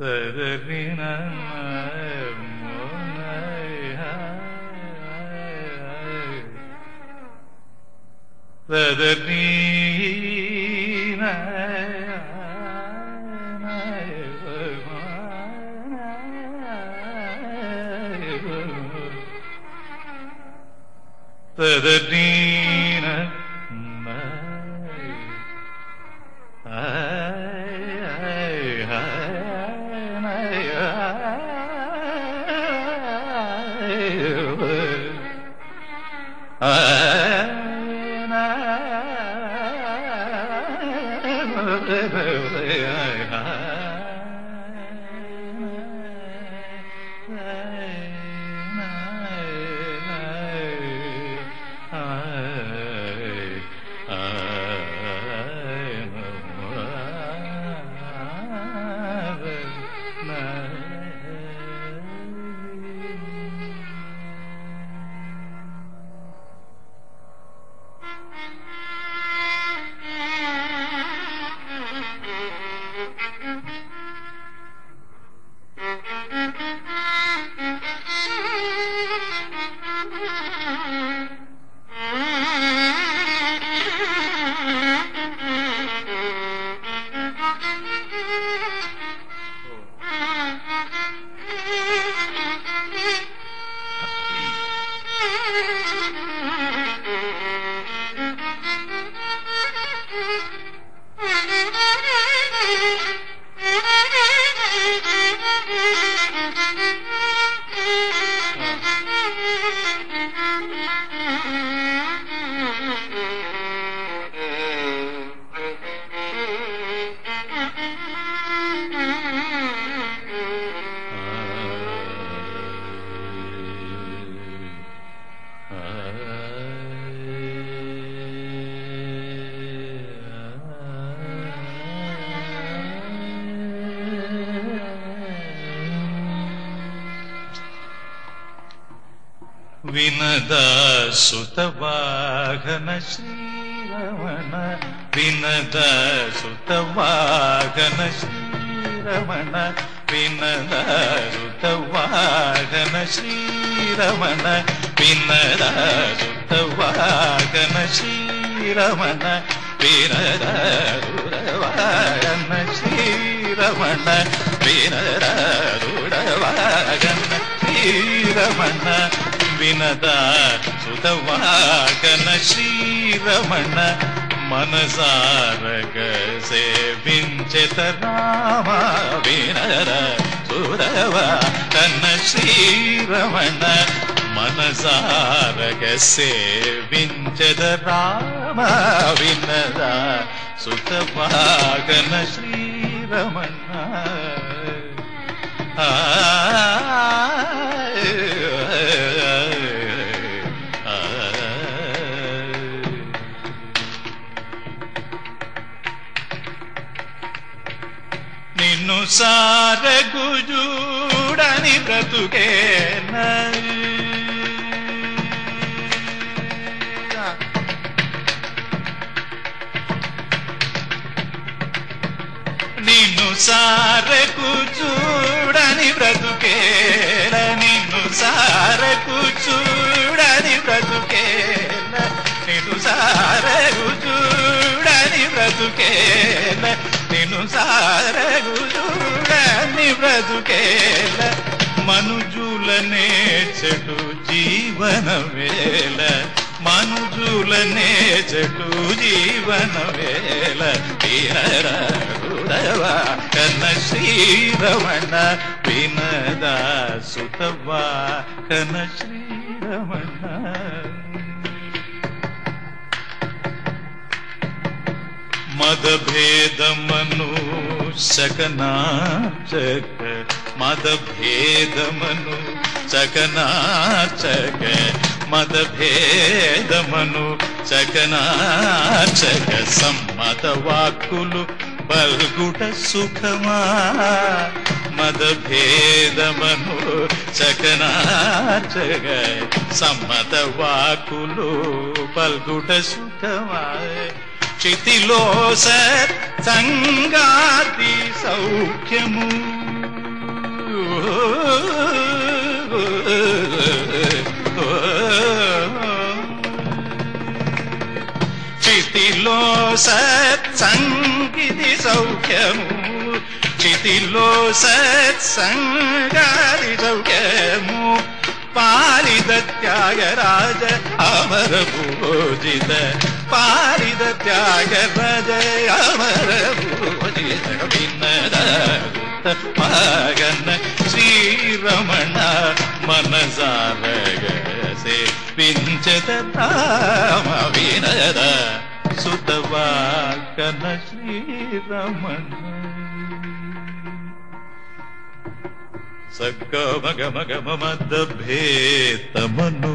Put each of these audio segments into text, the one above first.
The the. Thank you. వినదా సుతవాహన Sriramana వినదా సుతవాహన Sriramana వినదా సుతవాహన Sriramana వినదా సుతవాహన Sriramana వినద సుతవాకన Sriramana మనసారగ సేవించత Rama వినర సురవ కన్న శ్రీరమణ మనసారగ సేవించద రామ వినద సుతవాకన శ్రీరమణ. ఆ సారగుజూడని బ్రతుకేన నిన్ను సారకు చూడని బ్రతుకేల నిన్ను సారకు చూడని బ్రతుకేల నిన్ను సారకు చూడని బ్రతుకేల నిన్ను సారకు చూడని బ్రతుకేల మనుజులనే చెడు జీవన వేళ. మనుజులనే చెడు జీవన వేళ. వీరరుడవ కన్న శ్రీరమణ వినదా సుతవా కన్న శ్రీరమణ. మదభేదమను శకనా శకనాచక మదభేదమను చకనాచక మదభేదమను చకనాచక సమ్మత వాక్కులు బల్గుట సుఖమా మదభేదమను చకనాచక సమ్మత వాక్కులు బల్గుట సుఖమా. చితిలో సంగాతి సౌఖ్యము చితిలో సత్సంగితి సౌఖ్యము చితిలో సత్సంగాది సౌఖ్యము పాలిద త్యాగరాజ అమర పూజిత పాలిద త్యాగరాజ అమర పూజిత విన్నద మగన శ్రీరమణ మనసారగ సేవించత తామ వినద సుతవాకన శ్రీరమణ సగ్గ మగ మగ మద భేతమను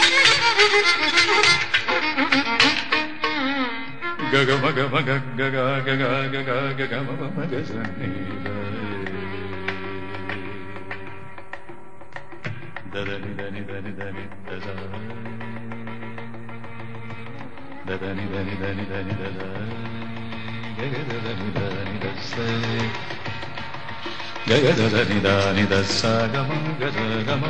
గగ మగ మగ గగ గగ గగ గగ మగ మగ సని దదని దని దని దని దద దదని దని దని దని దద గగ దని దని దస గగ దని దని దస గజ గమ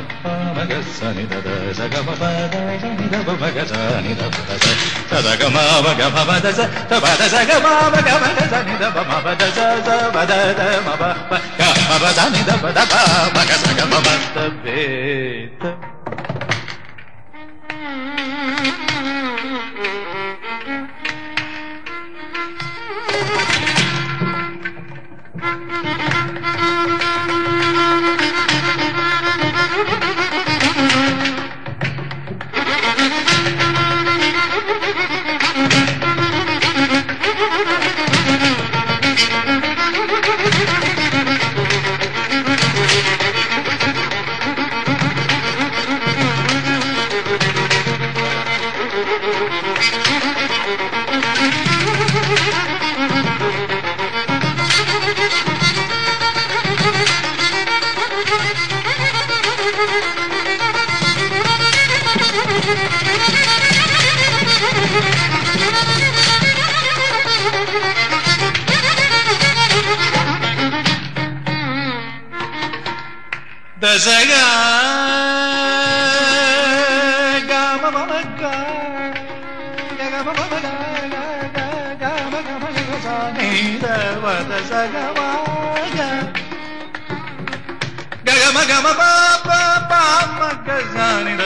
మగ సని దద సగమ పద సని దబ మగ సని దబ దస సద గమ మగ మమ దస తబ దస గమ మగ మగ సని దబ మమ స బద ద మబ ప గ మబ సని దబ దబ దశగా గామ మమ గా గగ మమ గ గ గ గమ గమ గ స ని ద వ ద స గ మ గ గగ మ గ మ ప ప ప మ గ స ని ద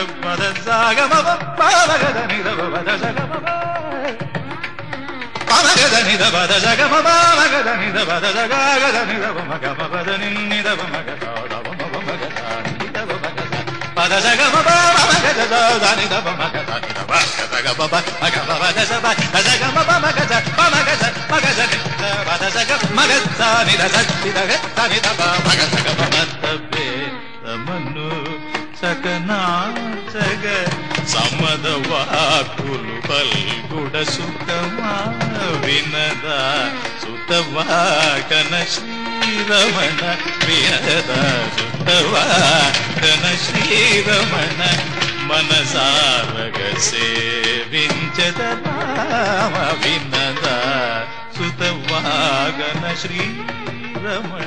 పద స గ మ సకనాచగ సమ్మద వాకులు పల్గుడ సుఖమా వినద కనశ్రీ శ్రీరమణ వినద సుతవాకన శ్రీరమణ మనసారగ సేవించద వినద సుతవాగన శ్రీరమణ